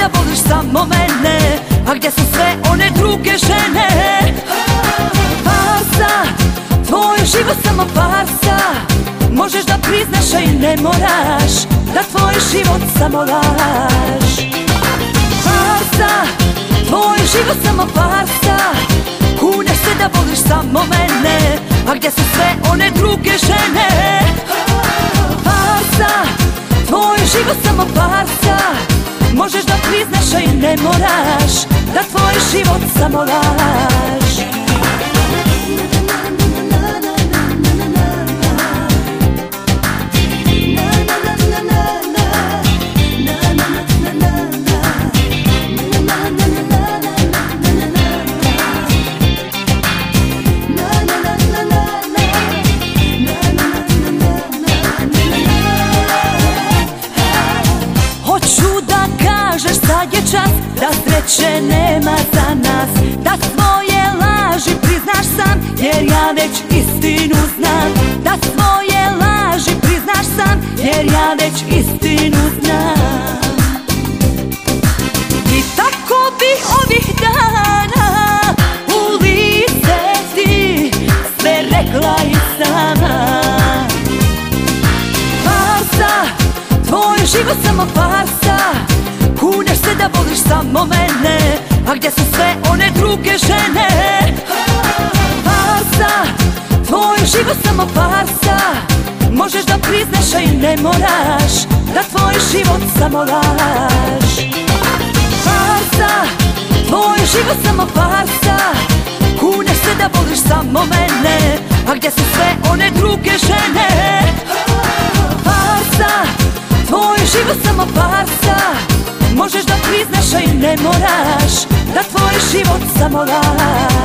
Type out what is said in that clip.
da voliš samo mene A gdje su sve one druge žene? Farsa, tvoj život samo farsa. Možeš da priznaš, a i ne moraš Da tvoj život samo laž. Farsa, tvoj život samo farsa. Kuneš se da voliš samo mene A gdje su sve one druge žene? Farsa, život samo farsa. Možeš da priznaš, a i ne moraš. Da tvoj život samo laž sad je čas Da sreće nema za nas. Da svoje laži priznaš sam Jer ja već istinu znam. Da svoje laži priznaš sam Jer ja već istinu znam. I tako bi ovih dana U lice ti Sve rekla i sama. Farsa Tvoj život samo farsa da voliš samo mene A gdje su sve one druge žene? Farsa Tvoj život samo farsa. Možeš da priznaš, a i ne moraš Da tvoj život samo laž. Farsa Tvoj život samo farsa. Kuneš se da voliš samo mene A gdje su sve one druge žene ne moraš Da tvoj život samo laž